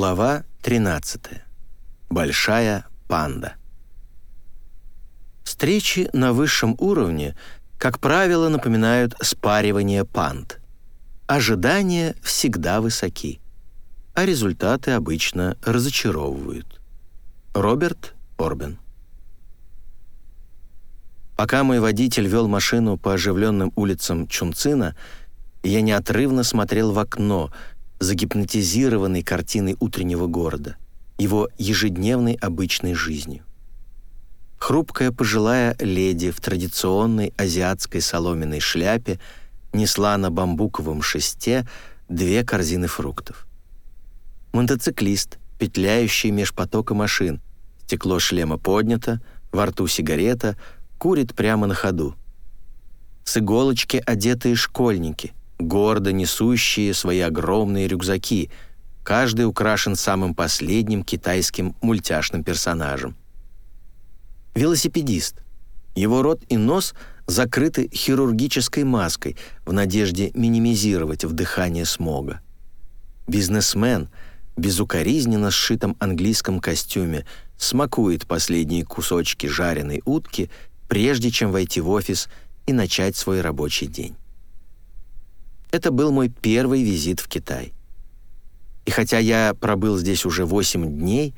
Глава 13. Большая панда. Встречи на высшем уровне, как правило, напоминают спаривание панд. Ожидания всегда высоки, а результаты обычно разочаровывают. Роберт Орбен. Пока мой водитель вел машину по оживленным улицам Чунцина, я неотрывно смотрел в окно, загипнотизированный картиной утреннего города, его ежедневной обычной жизнью. Хрупкая пожилая леди в традиционной азиатской соломенной шляпе несла на бамбуковом шесте две корзины фруктов. Мотоциклист, петляющий меж потока машин, стекло шлема поднято, во рту сигарета, курит прямо на ходу. С иголочки одетые школьники, гордо несущие свои огромные рюкзаки, каждый украшен самым последним китайским мультяшным персонажем. Велосипедист. Его рот и нос закрыты хирургической маской в надежде минимизировать вдыхание смога. Бизнесмен, безукоризненно сшитом английском костюме, смакует последние кусочки жареной утки, прежде чем войти в офис и начать свой рабочий день. Это был мой первый визит в Китай. И хотя я пробыл здесь уже 8 дней,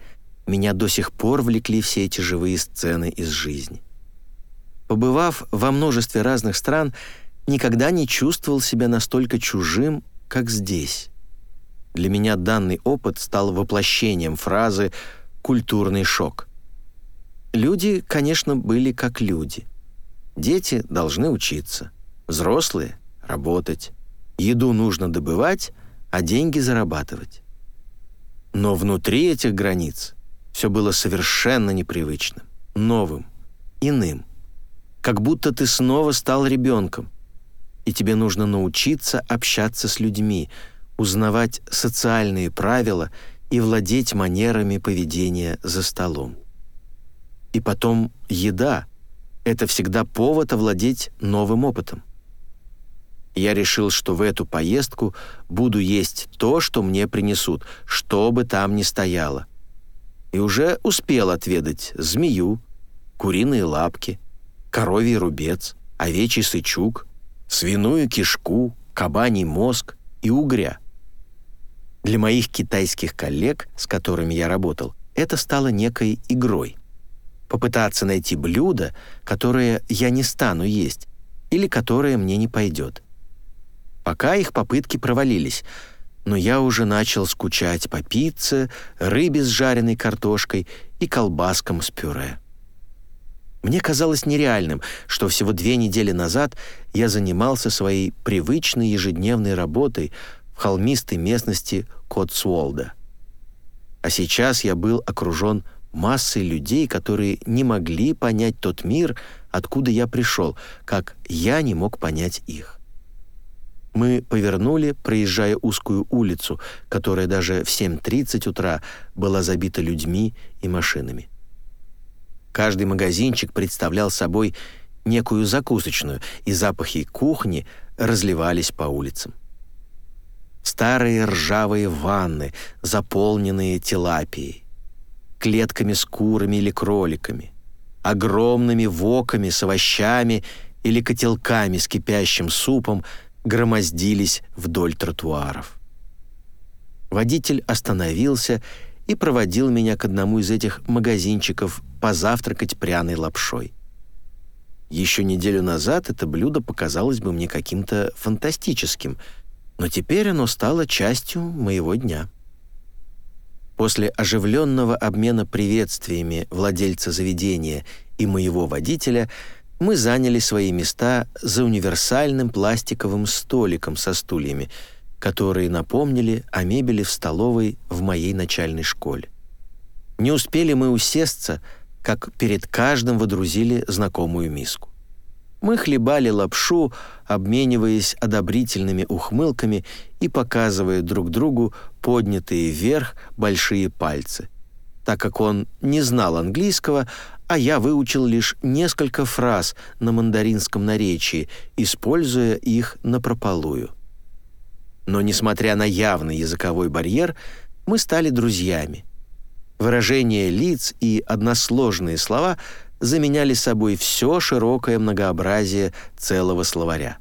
меня до сих пор влекли все эти живые сцены из жизни. Побывав во множестве разных стран, никогда не чувствовал себя настолько чужим, как здесь. Для меня данный опыт стал воплощением фразы «культурный шок». Люди, конечно, были как люди. Дети должны учиться, взрослые — работать, Еду нужно добывать, а деньги зарабатывать. Но внутри этих границ все было совершенно непривычным, новым, иным. Как будто ты снова стал ребенком, и тебе нужно научиться общаться с людьми, узнавать социальные правила и владеть манерами поведения за столом. И потом еда — это всегда повод овладеть новым опытом. Я решил, что в эту поездку буду есть то, что мне принесут, что бы там ни стояло. И уже успел отведать змею, куриные лапки, коровий рубец, овечий сычук, свиную кишку, кабаний мозг и угря. Для моих китайских коллег, с которыми я работал, это стало некой игрой. Попытаться найти блюдо, которое я не стану есть или которое мне не пойдет. Пока их попытки провалились, но я уже начал скучать по пицце, рыбе с жареной картошкой и колбаскам с пюре. Мне казалось нереальным, что всего две недели назад я занимался своей привычной ежедневной работой в холмистой местности Котсуолда. А сейчас я был окружен массой людей, которые не могли понять тот мир, откуда я пришел, как я не мог понять их. Мы повернули, проезжая узкую улицу, которая даже в 7.30 утра была забита людьми и машинами. Каждый магазинчик представлял собой некую закусочную, и запахи кухни разливались по улицам. Старые ржавые ванны, заполненные тилапией, клетками с курами или кроликами, огромными воками с овощами или котелками с кипящим супом — громоздились вдоль тротуаров. Водитель остановился и проводил меня к одному из этих магазинчиков позавтракать пряной лапшой. Еще неделю назад это блюдо показалось бы мне каким-то фантастическим, но теперь оно стало частью моего дня. После оживленного обмена приветствиями владельца заведения и моего водителя – мы заняли свои места за универсальным пластиковым столиком со стульями, которые напомнили о мебели в столовой в моей начальной школе. Не успели мы усесться, как перед каждым водрузили знакомую миску. Мы хлебали лапшу, обмениваясь одобрительными ухмылками и показывая друг другу поднятые вверх большие пальцы. Так как он не знал английского, а я выучил лишь несколько фраз на мандаринском наречии, используя их напропалую. Но, несмотря на явный языковой барьер, Мы стали друзьями. Выражения лиц и односложные слова заменяли собой все широкое многообразие целого словаря.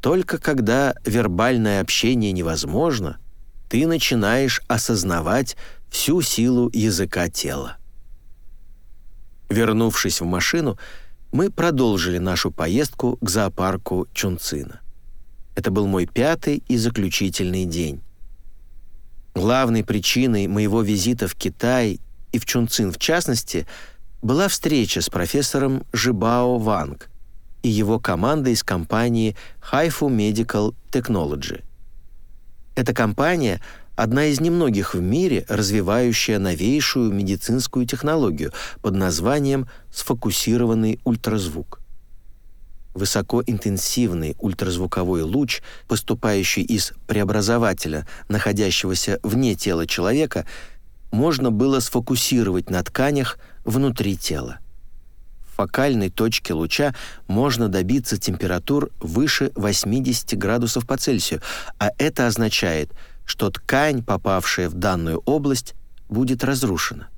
Только когда вербальное общение невозможно, ты начинаешь осознавать всю силу языка тела. Вернувшись в машину, мы продолжили нашу поездку к зоопарку Чунцина. Это был мой пятый и заключительный день. Главной причиной моего визита в Китай и в Чунцин в частности была встреча с профессором Жибао Ванг и его командой из компании Haifu Medical Technology. Эта компания – одна из немногих в мире, развивающая новейшую медицинскую технологию под названием сфокусированный ультразвук. Высокоинтенсивный ультразвуковой луч, поступающий из преобразователя, находящегося вне тела человека, можно было сфокусировать на тканях внутри тела. В фокальной точке луча можно добиться температур выше 80 градусов по Цельсию, а это означает – что ткань, попавшая в данную область, будет разрушена.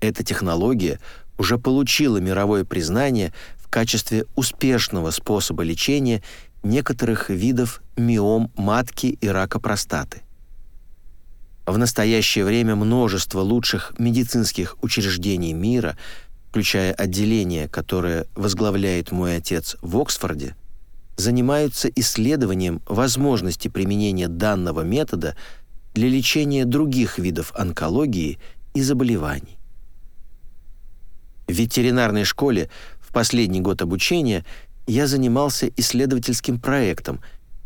Эта технология уже получила мировое признание в качестве успешного способа лечения некоторых видов миом матки и рака простаты. В настоящее время множество лучших медицинских учреждений мира, включая отделение, которое возглавляет мой отец в Оксфорде, занимаются исследованием возможности применения данного метода для лечения других видов онкологии и заболеваний. В ветеринарной школе в последний год обучения я занимался исследовательским проектом,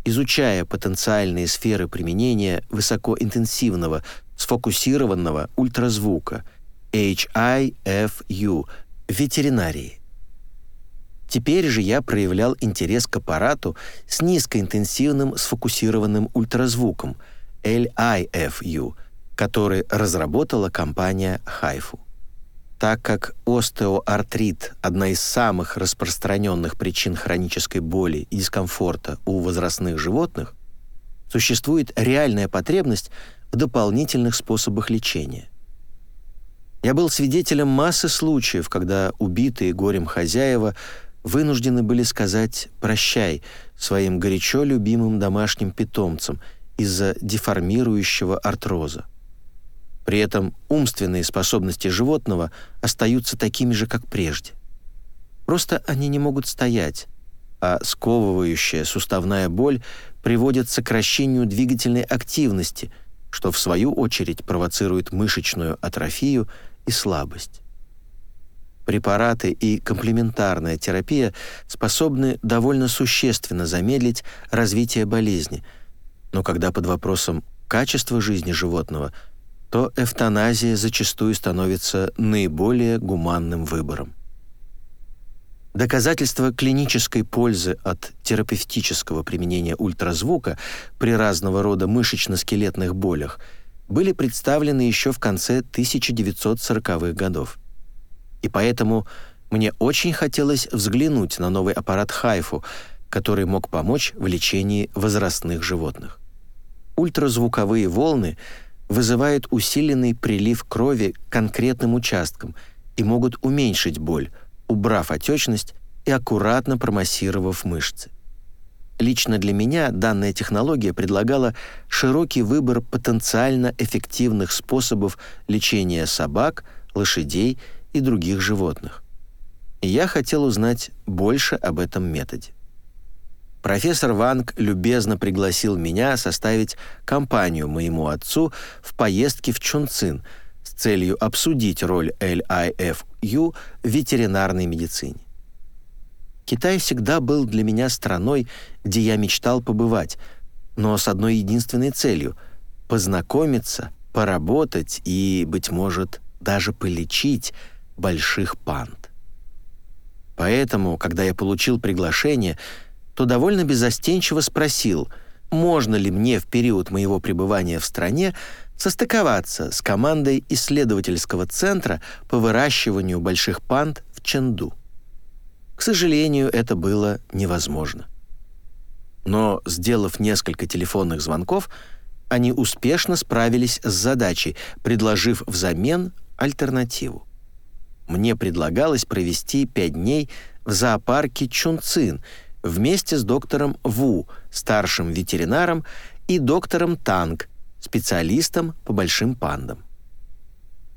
изучая потенциальные сферы применения высокоинтенсивного сфокусированного ультразвука HIFU в ветеринарии. Теперь же я проявлял интерес к аппарату с низкоинтенсивным сфокусированным ультразвуком LIFU, который разработала компания Хайфу. Так как остеоартрит – одна из самых распространенных причин хронической боли и дискомфорта у возрастных животных, существует реальная потребность в дополнительных способах лечения. Я был свидетелем массы случаев, когда убитые горем хозяева – вынуждены были сказать «прощай» своим горячо любимым домашним питомцам из-за деформирующего артроза. При этом умственные способности животного остаются такими же, как прежде. Просто они не могут стоять, а сковывающая суставная боль приводит к сокращению двигательной активности, что в свою очередь провоцирует мышечную атрофию и слабость. Препараты и комплементарная терапия способны довольно существенно замедлить развитие болезни, но когда под вопросом качество жизни животного, то эвтаназия зачастую становится наиболее гуманным выбором. Доказательства клинической пользы от терапевтического применения ультразвука при разного рода мышечно-скелетных болях были представлены еще в конце 1940-х годов и поэтому мне очень хотелось взглянуть на новый аппарат Хайфу, который мог помочь в лечении возрастных животных. Ультразвуковые волны вызывают усиленный прилив крови к конкретным участкам и могут уменьшить боль, убрав отечность и аккуратно промассировав мышцы. Лично для меня данная технология предлагала широкий выбор потенциально эффективных способов лечения собак, лошадей и других животных. И я хотел узнать больше об этом методе. Профессор Ванг любезно пригласил меня составить компанию моему отцу в поездке в Чунцин с целью обсудить роль LIFU в ветеринарной медицине. Китай всегда был для меня страной, где я мечтал побывать, но с одной единственной целью — познакомиться, поработать и, быть может, даже полечить — больших панд. Поэтому, когда я получил приглашение, то довольно безостенчиво спросил, можно ли мне в период моего пребывания в стране состыковаться с командой исследовательского центра по выращиванию больших панд в Ченду. К сожалению, это было невозможно. Но, сделав несколько телефонных звонков, они успешно справились с задачей, предложив взамен альтернативу. Мне предлагалось провести пять дней в зоопарке Чунцин вместе с доктором Ву, старшим ветеринаром, и доктором Танг, специалистом по большим пандам.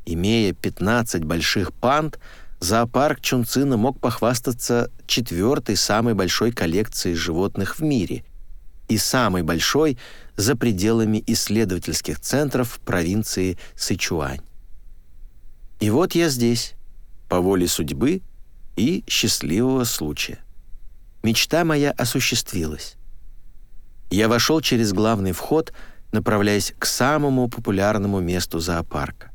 Имея 15 больших панд, зоопарк Чунцина мог похвастаться четвертой самой большой коллекцией животных в мире и самой большой за пределами исследовательских центров провинции Сычуань. И вот я здесь, по воле судьбы и счастливого случая. Мечта моя осуществилась. Я вошел через главный вход, направляясь к самому популярному месту зоопарка.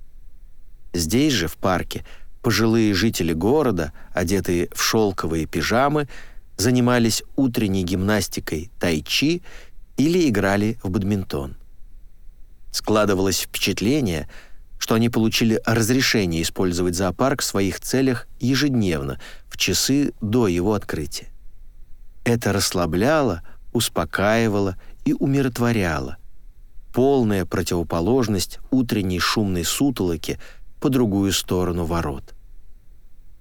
Здесь же, в парке, пожилые жители города, одетые в шелковые пижамы, занимались утренней гимнастикой тайчи или играли в бадминтон. Складывалось впечатление, что они получили разрешение использовать зоопарк в своих целях ежедневно, в часы до его открытия. Это расслабляло, успокаивало и умиротворяло. Полная противоположность утренней шумной сутолоки по другую сторону ворот.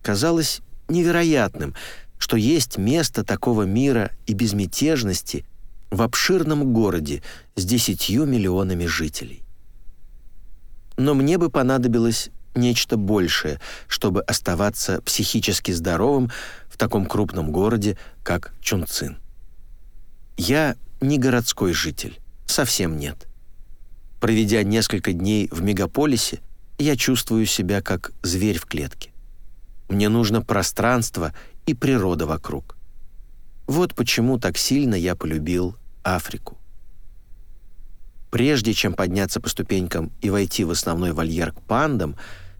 Казалось невероятным, что есть место такого мира и безмятежности в обширном городе с десятью миллионами жителей. Но мне бы понадобилось нечто большее, чтобы оставаться психически здоровым в таком крупном городе, как Чунцин. Я не городской житель, совсем нет. Проведя несколько дней в мегаполисе, я чувствую себя как зверь в клетке. Мне нужно пространство и природа вокруг. Вот почему так сильно я полюбил Африку. Прежде чем подняться по ступенькам и войти в основной вольер к пандам,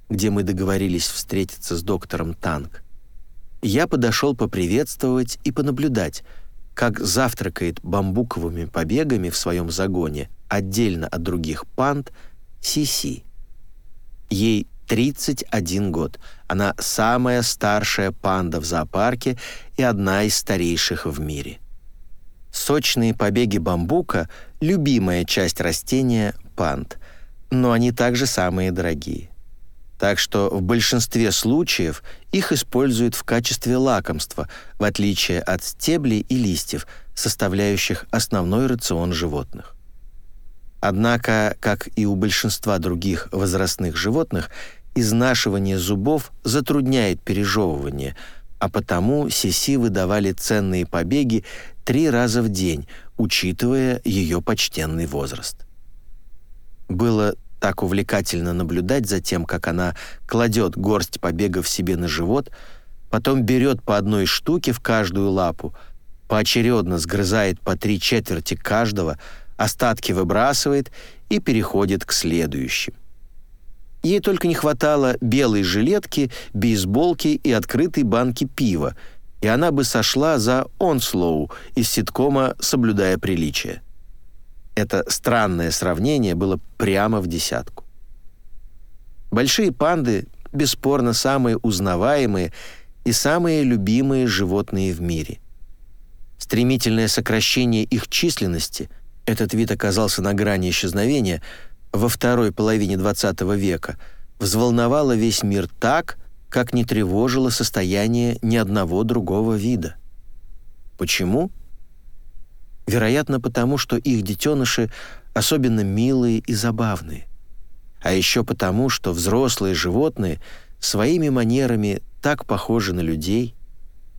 где мы договорились встретиться с доктором Танк, я подошел поприветствовать и понаблюдать, как завтракает бамбуковыми побегами в своем загоне отдельно от других панд Сиси. Ей 31 год. Она самая старшая панда в зоопарке и одна из старейших в мире. Сочные побеги бамбука – любимая часть растения панд, но они также самые дорогие. Так что в большинстве случаев их используют в качестве лакомства, в отличие от стеблей и листьев, составляющих основной рацион животных. Однако, как и у большинства других возрастных животных, изнашивание зубов затрудняет пережевывание, а потому Сиси выдавали ценные побеги три раза в день, учитывая ее почтенный возраст. Было так увлекательно наблюдать за тем, как она кладет горсть побегов себе на живот, потом берет по одной штуке в каждую лапу, поочередно сгрызает по три четверти каждого, остатки выбрасывает и переходит к следующим. Ей только не хватало белой жилетки, бейсболки и открытой банки пива, и она бы сошла за Онслоу из ситкома «Соблюдая приличие». Это странное сравнение было прямо в десятку. Большие панды бесспорно самые узнаваемые и самые любимые животные в мире. Стремительное сокращение их численности, этот вид оказался на грани исчезновения, во второй половине XX века взволновало весь мир так, как не тревожило состояние ни одного другого вида. Почему? Вероятно, потому что их детеныши особенно милые и забавные. А еще потому, что взрослые животные своими манерами так похожи на людей.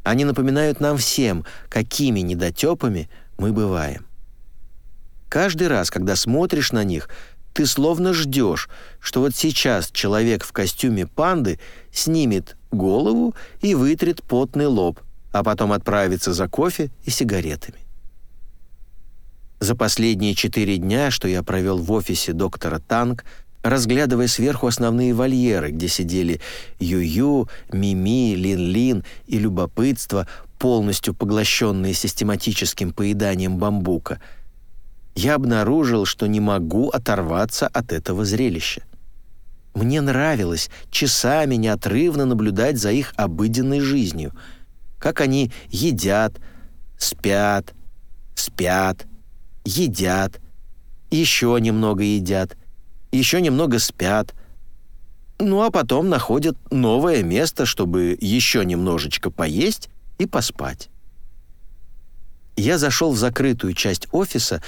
Они напоминают нам всем, какими недотепами мы бываем. Каждый раз, когда смотришь на них – ты словно ждешь, что вот сейчас человек в костюме панды снимет голову и вытрет потный лоб, а потом отправится за кофе и сигаретами. За последние четыре дня, что я провел в офисе доктора Танк, разглядывая сверху основные вольеры, где сидели Ю-Ю, Мими, Лин-Лин и любопытство, полностью поглощенные систематическим поеданием бамбука – я обнаружил, что не могу оторваться от этого зрелища. Мне нравилось часами неотрывно наблюдать за их обыденной жизнью, как они едят, спят, спят, едят, еще немного едят, еще немного спят, ну а потом находят новое место, чтобы еще немножечко поесть и поспать. Я зашел в закрытую часть офиса,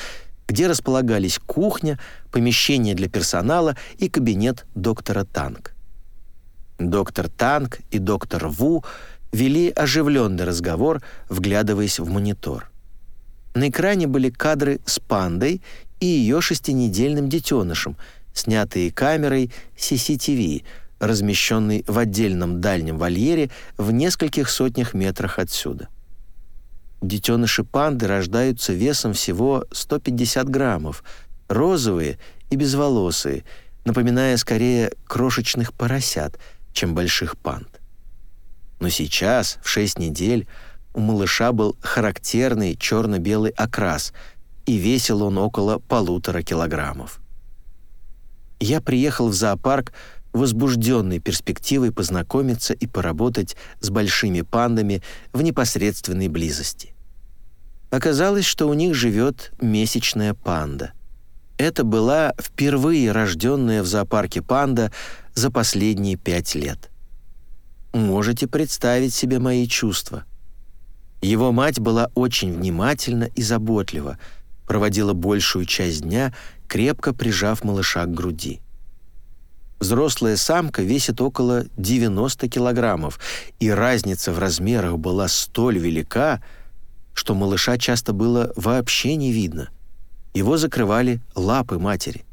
где располагались кухня, помещение для персонала и кабинет доктора Танк. Доктор Танк и доктор Ву вели оживленный разговор, вглядываясь в монитор. На экране были кадры с пандой и ее шестинедельным детенышем, снятые камерой CCTV, размещенной в отдельном дальнем вольере в нескольких сотнях метрах отсюда. Детеныши панды рождаются весом всего 150 граммов, розовые и безволосые, напоминая скорее крошечных поросят, чем больших панд. Но сейчас, в 6 недель, у малыша был характерный черно-белый окрас, и весил он около полутора килограммов. Я приехал в зоопарк, возбужденный перспективой познакомиться и поработать с большими пандами в непосредственной близости. Оказалось, что у них живет месячная панда. Это была впервые рожденная в зоопарке панда за последние пять лет. Можете представить себе мои чувства. Его мать была очень внимательна и заботлива, проводила большую часть дня, крепко прижав малыша к груди. Взрослая самка весит около 90 килограммов, и разница в размерах была столь велика, что малыша часто было вообще не видно. Его закрывали лапы матери.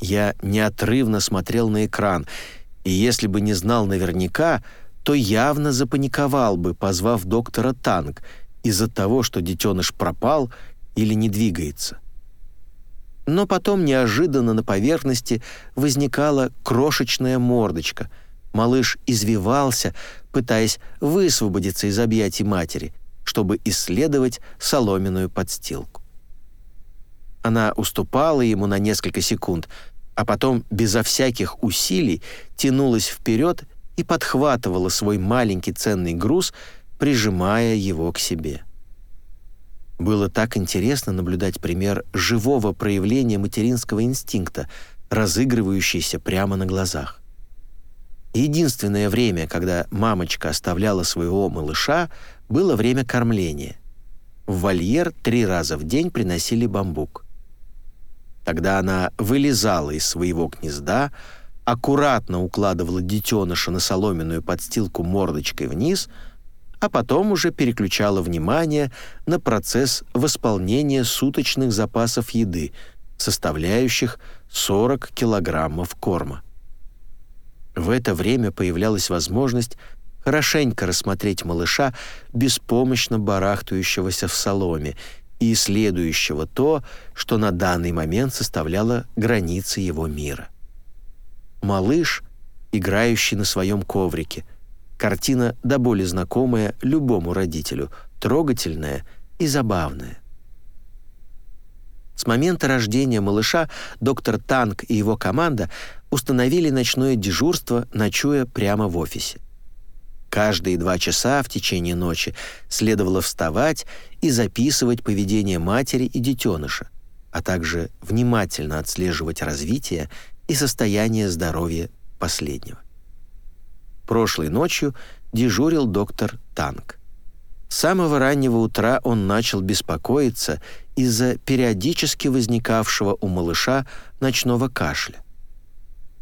Я неотрывно смотрел на экран, и если бы не знал наверняка, то явно запаниковал бы, позвав доктора Танк из-за того, что детеныш пропал или не двигается. Но потом неожиданно на поверхности возникала крошечная мордочка. Малыш извивался, пытаясь высвободиться из объятий матери, чтобы исследовать соломенную подстилку. Она уступала ему на несколько секунд, а потом безо всяких усилий тянулась вперед и подхватывала свой маленький ценный груз, прижимая его к себе. Было так интересно наблюдать пример живого проявления материнского инстинкта, разыгрывающийся прямо на глазах. Единственное время, когда мамочка оставляла своего малыша, было время кормления. В вольер три раза в день приносили бамбук. Тогда она вылезала из своего гнезда, аккуратно укладывала детеныша на соломенную подстилку мордочкой вниз — а потом уже переключала внимание на процесс восполнения суточных запасов еды, составляющих 40 килограммов корма. В это время появлялась возможность хорошенько рассмотреть малыша, беспомощно барахтающегося в соломе и исследующего то, что на данный момент составляло границы его мира. Малыш, играющий на своем коврике – Картина до боли знакомая любому родителю, трогательная и забавная. С момента рождения малыша доктор Танк и его команда установили ночное дежурство, ночуя прямо в офисе. Каждые два часа в течение ночи следовало вставать и записывать поведение матери и детеныша, а также внимательно отслеживать развитие и состояние здоровья последнего. Прошлой ночью дежурил доктор Танк. С самого раннего утра он начал беспокоиться из-за периодически возникавшего у малыша ночного кашля.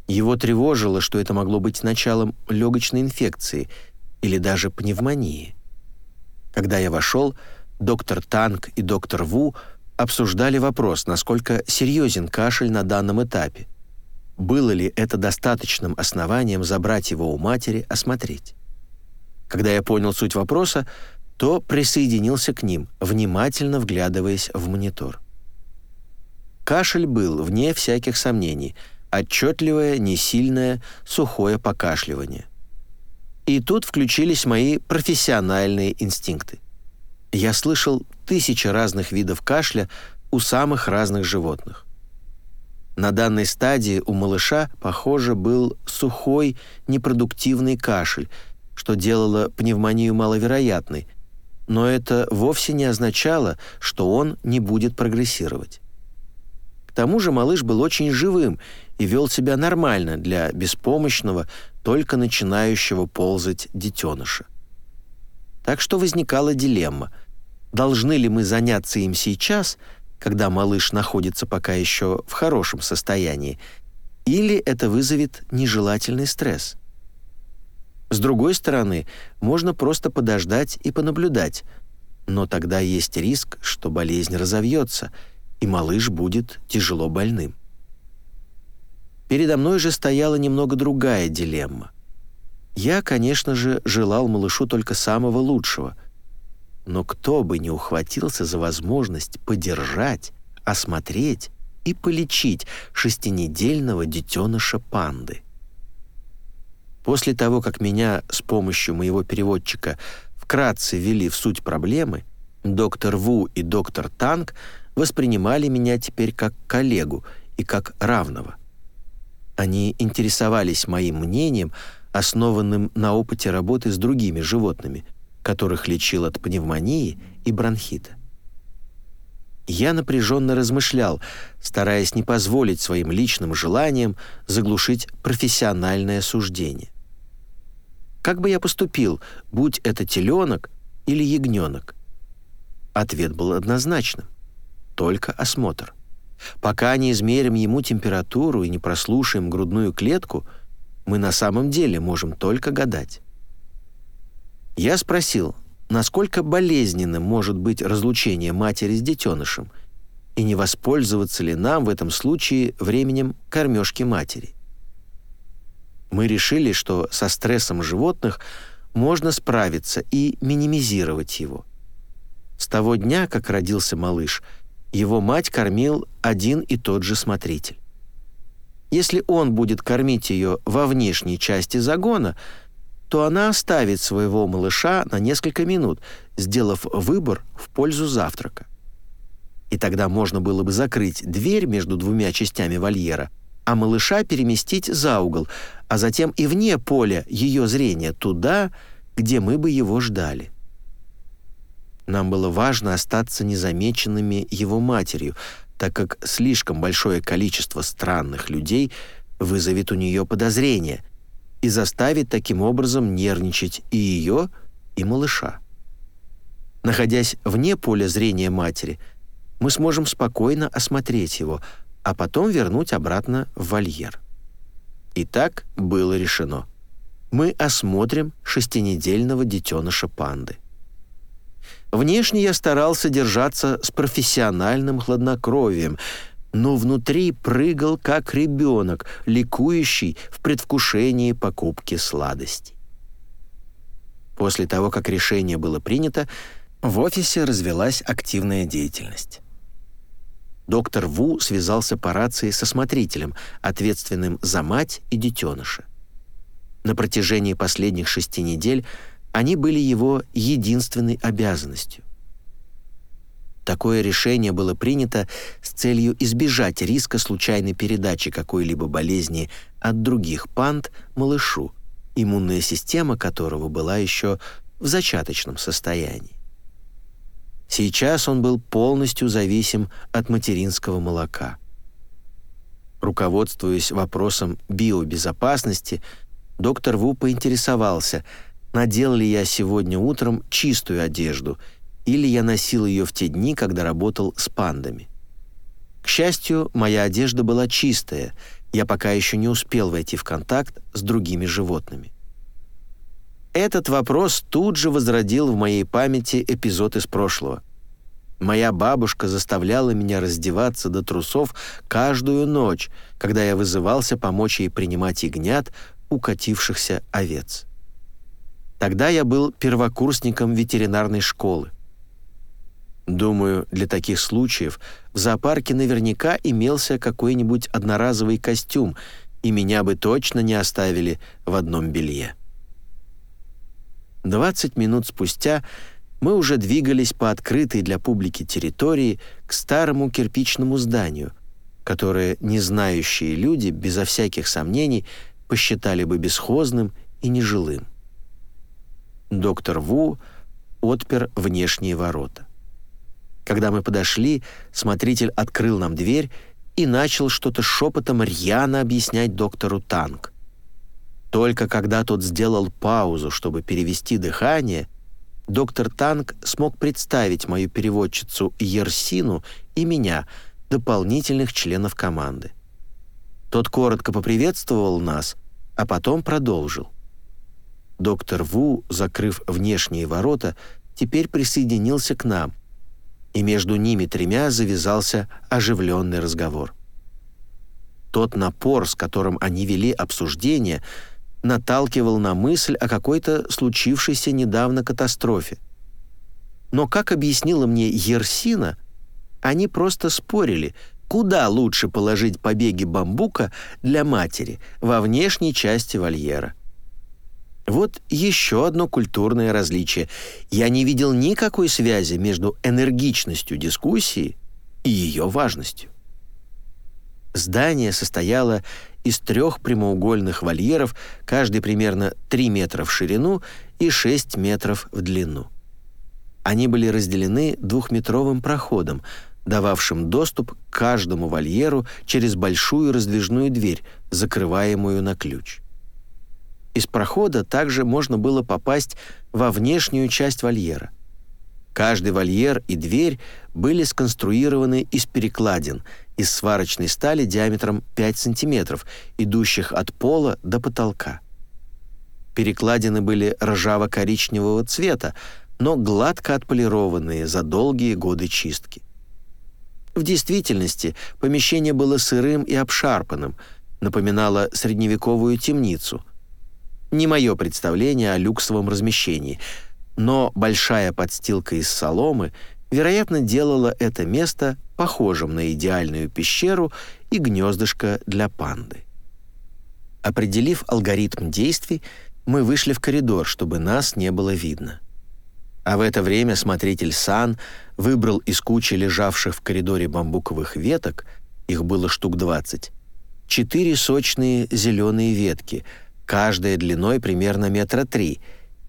Его тревожило, что это могло быть началом легочной инфекции или даже пневмонии. Когда я вошел, доктор Танк и доктор Ву обсуждали вопрос, насколько серьезен кашель на данном этапе, было ли это достаточным основанием забрать его у матери, осмотреть. Когда я понял суть вопроса, то присоединился к ним, внимательно вглядываясь в монитор. Кашель был, вне всяких сомнений, отчетливое, несильное, сухое покашливание. И тут включились мои профессиональные инстинкты. Я слышал тысячи разных видов кашля у самых разных животных. На данной стадии у малыша, похоже, был сухой, непродуктивный кашель, что делало пневмонию маловероятной, но это вовсе не означало, что он не будет прогрессировать. тому же малыш был очень живым и вел себя нормально для беспомощного, только начинающего ползать детеныша. Так что возникала дилемма. Должны ли мы заняться им сейчас, когда малыш находится пока еще в хорошем состоянии, или это вызовет нежелательный стресс? С другой стороны, можно просто подождать и понаблюдать, но тогда есть риск, что болезнь разовьется, и малыш будет тяжело больным. Передо мной же стояла немного другая дилемма. Я, конечно же, желал малышу только самого лучшего, но кто бы не ухватился за возможность подержать, осмотреть и полечить шестинедельного детеныша панды. После того, как меня с помощью моего переводчика вкратце ввели в суть проблемы, доктор Ву и доктор Танг воспринимали меня теперь как коллегу и как равного. Они интересовались моим мнением, основанным на опыте работы с другими животными, которых лечил от пневмонии и бронхита. Я напряженно размышлял, стараясь не позволить своим личным желаниям заглушить профессиональное суждение. Как бы я поступил, будь это теленок или ягненок? Ответ был однозначным. Только осмотр. Пока не измерим ему температуру и не прослушаем грудную клетку, мы на самом деле можем только гадать. Я спросил, насколько болезненным может быть разлучение матери с детенышем, и не воспользоваться ли нам в этом случае временем кормежки матери. Мы решили, что со стрессом животных можно справиться и минимизировать его. С того дня, как родился малыш, его мать кормил один и тот же смотритель. Если он будет кормить ее во внешней части загона, то она оставит своего малыша на несколько минут, сделав выбор в пользу завтрака. И тогда можно было бы закрыть дверь между двумя частями вольера – а малыша переместить за угол, а затем и вне поля ее зрения, туда, где мы бы его ждали. Нам было важно остаться незамеченными его матерью, так как слишком большое количество странных людей вызовет у нее подозрения и заставит таким образом нервничать и ее, и малыша. Находясь вне поля зрения матери, мы сможем спокойно осмотреть его – а потом вернуть обратно в вольер. И так было решено. Мы осмотрим шестинедельного детеныша панды. Внешне я старался держаться с профессиональным хладнокровием, но внутри прыгал как ребенок, ликующий в предвкушении покупки сладостей. После того, как решение было принято, в офисе развелась активная деятельность. Доктор Ву связался по рации со смотрителем, ответственным за мать и детеныша. На протяжении последних шести недель они были его единственной обязанностью. Такое решение было принято с целью избежать риска случайной передачи какой-либо болезни от других панд малышу, иммунная система которого была еще в зачаточном состоянии. Сейчас он был полностью зависим от материнского молока. Руководствуясь вопросом биобезопасности, доктор Ву поинтересовался, надел ли я сегодня утром чистую одежду или я носил ее в те дни, когда работал с пандами. К счастью, моя одежда была чистая, я пока еще не успел войти в контакт с другими животными. Этот вопрос тут же возродил в моей памяти эпизод из прошлого. Моя бабушка заставляла меня раздеваться до трусов каждую ночь, когда я вызывался помочь ей принимать ягнят, укатившихся овец. Тогда я был первокурсником ветеринарной школы. Думаю, для таких случаев в зоопарке наверняка имелся какой-нибудь одноразовый костюм, и меня бы точно не оставили в одном белье. 20 минут спустя мы уже двигались по открытой для публики территории к старому кирпичному зданию, которое незнающие люди безо всяких сомнений посчитали бы бесхозным и нежилым. Доктор Ву отпер внешние ворота. Когда мы подошли, смотритель открыл нам дверь и начал что-то шепотом рьяно объяснять доктору Танк. Только когда тот сделал паузу, чтобы перевести дыхание, доктор Танк смог представить мою переводчицу Ерсину и меня, дополнительных членов команды. Тот коротко поприветствовал нас, а потом продолжил. Доктор Ву, закрыв внешние ворота, теперь присоединился к нам, и между ними тремя завязался оживленный разговор. Тот напор, с которым они вели обсуждение, наталкивал на мысль о какой-то случившейся недавно катастрофе. Но, как объяснила мне Ерсина, они просто спорили, куда лучше положить побеги бамбука для матери во внешней части вольера – вот еще одно культурное различие. Я не видел никакой связи между энергичностью дискуссии и ее важностью. Здание состояло из трех прямоугольных вольеров, каждый примерно 3 метра в ширину и 6 метров в длину. Они были разделены двухметровым проходом, дававшим доступ к каждому вольеру через большую раздвижную дверь, закрываемую на ключ. Из прохода также можно было попасть во внешнюю часть вольера. Каждый вольер и дверь были сконструированы из перекладин из сварочной стали диаметром 5 см, идущих от пола до потолка. Перекладины были ржаво-коричневого цвета, но гладко отполированные за долгие годы чистки. В действительности помещение было сырым и обшарпанным, напоминало средневековую темницу – не мое представление о люксовом размещении, но большая подстилка из соломы, вероятно, делала это место похожим на идеальную пещеру и гнездышко для панды. Определив алгоритм действий, мы вышли в коридор, чтобы нас не было видно. А в это время смотритель Сан выбрал из кучи лежавших в коридоре бамбуковых веток, их было штук 20, четыре сочные зеленые ветки — каждая длиной примерно метра три,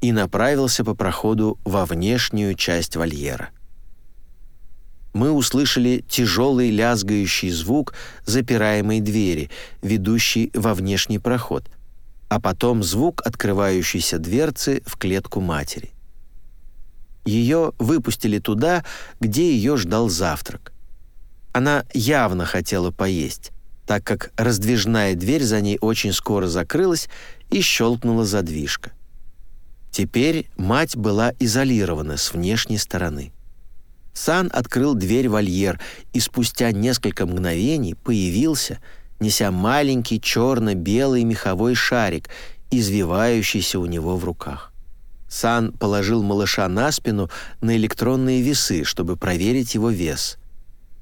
и направился по проходу во внешнюю часть вольера. Мы услышали тяжелый лязгающий звук запираемой двери, ведущей во внешний проход, а потом звук открывающейся дверцы в клетку матери. Ее выпустили туда, где ее ждал завтрак. Она явно хотела поесть, так как раздвижная дверь за ней очень скоро закрылась и щелкнула задвижка. Теперь мать была изолирована с внешней стороны. Сан открыл дверь вольер и спустя несколько мгновений появился, неся маленький черно-белый меховой шарик, извивающийся у него в руках. Сан положил малыша на спину на электронные весы, чтобы проверить его вес —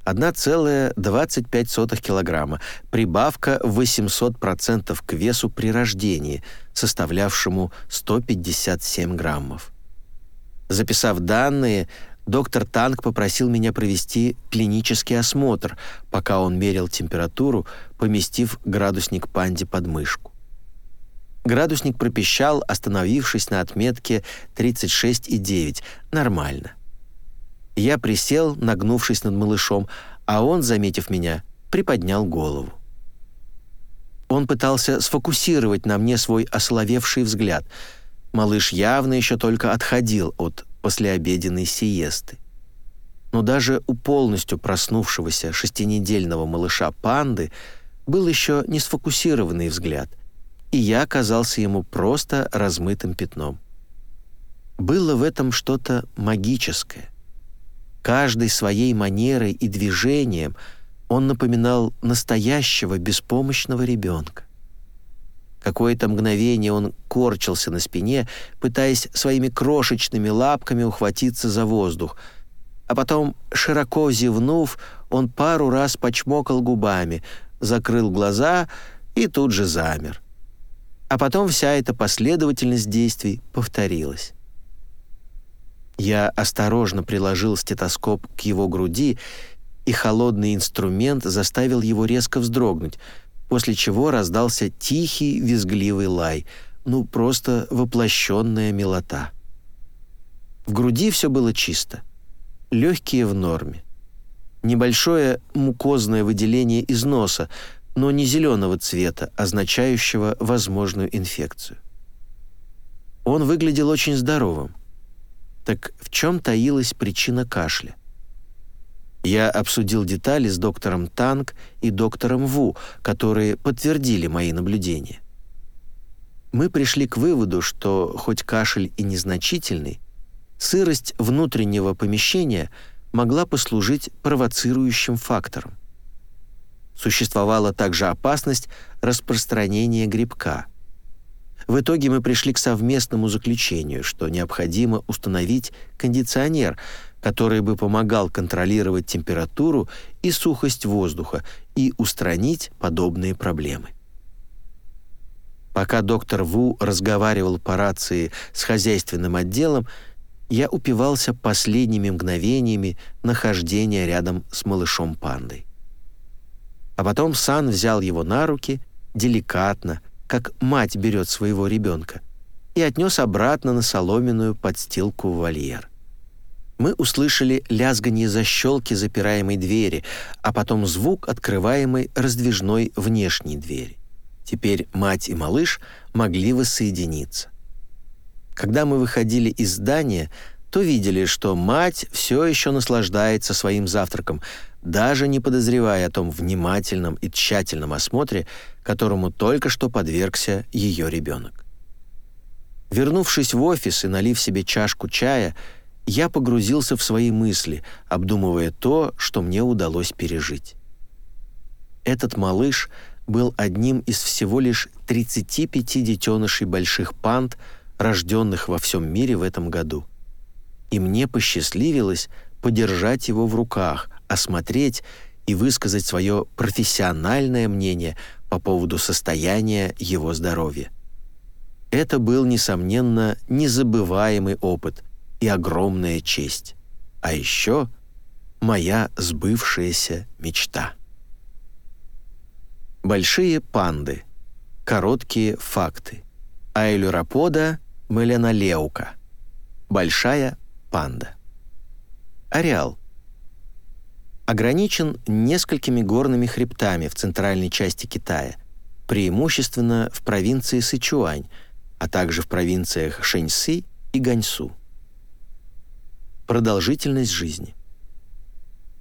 1,25 килограмма, прибавка в 800% к весу при рождении, составлявшему 157 граммов. Записав данные, доктор Танк попросил меня провести клинический осмотр, пока он мерил температуру, поместив градусник панде под мышку. Градусник пропищал, остановившись на отметке 36,9. Нормально. Я присел, нагнувшись над малышом, а он, заметив меня, приподнял голову. Он пытался сфокусировать на мне свой ословевший взгляд. Малыш явно еще только отходил от послеобеденной сиесты. Но даже у полностью проснувшегося шестинедельного малыша панды был еще не сфокусированный взгляд, и я оказался ему просто размытым пятном. Было в этом что-то магическое. Каждой своей манерой и движением он напоминал настоящего беспомощного ребенка. Какое-то мгновение он корчился на спине, пытаясь своими крошечными лапками ухватиться за воздух, а потом, широко зевнув, он пару раз почмокал губами, закрыл глаза и тут же замер. А потом вся эта последовательность действий повторилась. Я осторожно приложил стетоскоп к его груди, и холодный инструмент заставил его резко вздрогнуть, после чего раздался тихий визгливый лай, ну просто воплощенная милота. В груди все было чисто, легкие в норме. небольшое мукозное выделение из носа, но не зеленого цвета, означающего возможную инфекцию. Он выглядел очень здоровым. Так в чем таилась причина кашля? Я обсудил детали с доктором Танк и доктором Ву, которые подтвердили мои наблюдения. Мы пришли к выводу, что хоть кашель и незначительный, сырость внутреннего помещения могла послужить провоцирующим фактором. Существовала также опасность распространения грибка. В итоге мы пришли к совместному заключению, что необходимо установить кондиционер – который бы помогал контролировать температуру и сухость воздуха и устранить подобные проблемы. Пока доктор Ву разговаривал по рации с хозяйственным отделом, я упивался последними мгновениями нахождения рядом с малышом-пандой. А потом Сан взял его на руки, деликатно, как мать берет своего ребенка, и отнес обратно на соломенную подстилку в вольер мы услышали лязганье защелки запираемой двери, а потом звук открываемой раздвижной внешней двери. Теперь мать и малыш могли воссоединиться. Когда мы выходили из здания, то видели, что мать все еще наслаждается своим завтраком, даже не подозревая о том внимательном и тщательном осмотре, которому только что подвергся ее ребенок. Вернувшись в офис и налив себе чашку чая, я погрузился в свои мысли, обдумывая то, что мне удалось пережить. Этот малыш был одним из всего лишь 35 детенышей больших панд, рожденных во всем мире в этом году. И мне посчастливилось подержать его в руках, осмотреть и высказать свое профессиональное мнение по поводу состояния его здоровья. Это был, несомненно, незабываемый опыт, и огромная честь. А еще моя сбывшаяся мечта. Большие панды. Короткие факты. Айлюропода меленолеука. Большая панда. Ареал. Ограничен несколькими горными хребтами в центральной части Китая, преимущественно в провинции Сычуань, а также в провинциях Шэньси и Ганьсу. Продолжительность жизни.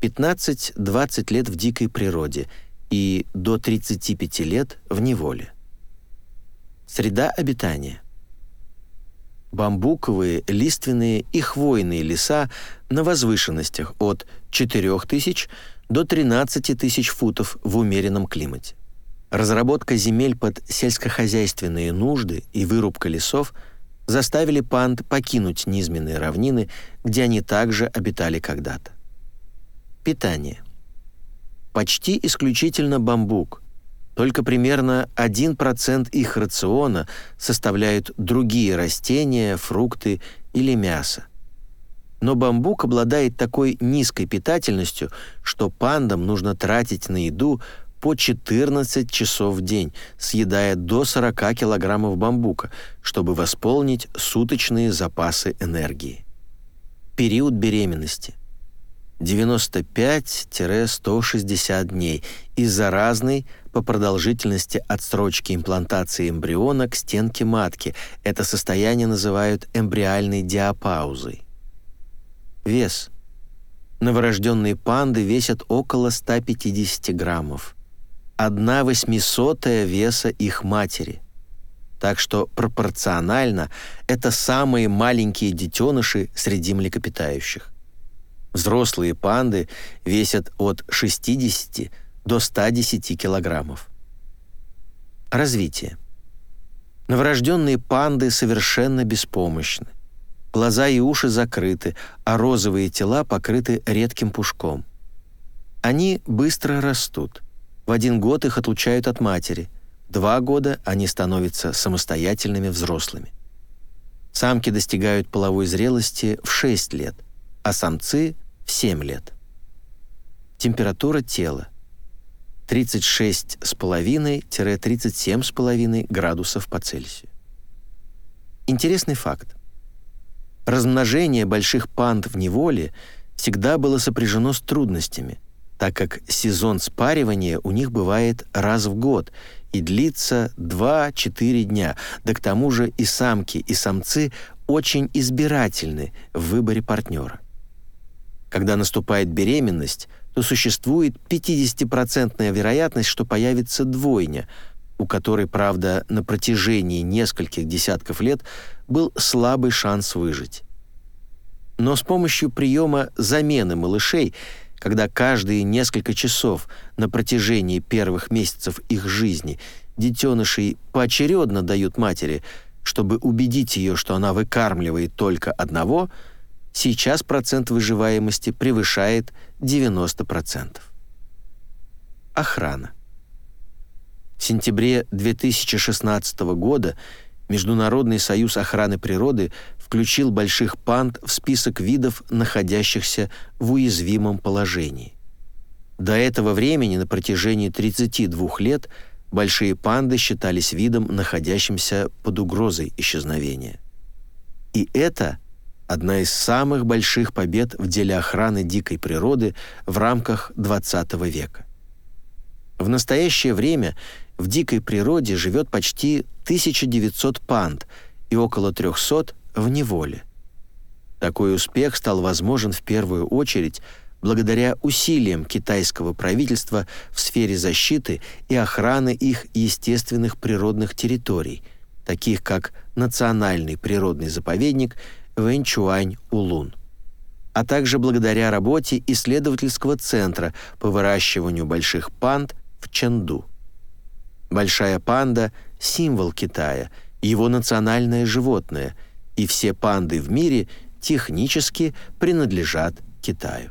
15-20 лет в дикой природе и до 35 лет в неволе. Среда обитания. Бамбуковые, лиственные и хвойные леса на возвышенностях от 4000 до 13 тысяч футов в умеренном климате. Разработка земель под сельскохозяйственные нужды и вырубка лесов – заставили панд покинуть низменные равнины, где они также обитали когда-то. Питание. Почти исключительно бамбук. Только примерно 1% их рациона составляют другие растения, фрукты или мясо. Но бамбук обладает такой низкой питательностью, что пандам нужно тратить на еду по 14 часов в день, съедая до 40 килограммов бамбука, чтобы восполнить суточные запасы энергии. Период беременности. 95-160 дней из-за разной по продолжительности отсрочки имплантации эмбриона к стенке матки. Это состояние называют эмбриальной диапаузой. Вес. Новорожденные панды весят около 150 граммов одна восьмисотая веса их матери. Так что пропорционально это самые маленькие детеныши среди млекопитающих. Взрослые панды весят от 60 до 110 килограммов. Развитие. Новорожденные панды совершенно беспомощны. Глаза и уши закрыты, а розовые тела покрыты редким пушком. Они быстро растут – в один год их отлучают от матери. Два года они становятся самостоятельными взрослыми. Самки достигают половой зрелости в 6 лет, а самцы — в 7 лет. Температура тела 36,5-37,5 градусов по Цельсию. Интересный факт. Размножение больших панд в неволе всегда было сопряжено с трудностями – так как сезон спаривания у них бывает раз в год и длится 2-4 дня, да к тому же и самки, и самцы очень избирательны в выборе партнера. Когда наступает беременность, то существует 50% вероятность, что появится двойня, у которой, правда, на протяжении нескольких десятков лет был слабый шанс выжить. Но с помощью приема замены малышей – когда каждые несколько часов на протяжении первых месяцев их жизни детенышей поочередно дают матери, чтобы убедить ее, что она выкармливает только одного, сейчас процент выживаемости превышает 90%. Охрана. В сентябре 2016 года Международный союз охраны природы включил больших панд в список видов, находящихся в уязвимом положении. До этого времени на протяжении 32 лет большие панды считались видом, находящимся под угрозой исчезновения. И это одна из самых больших побед в деле охраны дикой природы в рамках XX века. В настоящее время в дикой природе живет почти 1900 панд и около 300 в неволе. Такой успех стал возможен в первую очередь благодаря усилиям китайского правительства в сфере защиты и охраны их естественных природных территорий, таких как Национальный природный заповедник Вэньчуань-Улун, а также благодаря работе исследовательского центра по выращиванию больших панд в Чэнду. Большая панда – символ Китая, его национальное животное – и все панды в мире технически принадлежат Китаю.